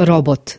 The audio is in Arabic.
رابط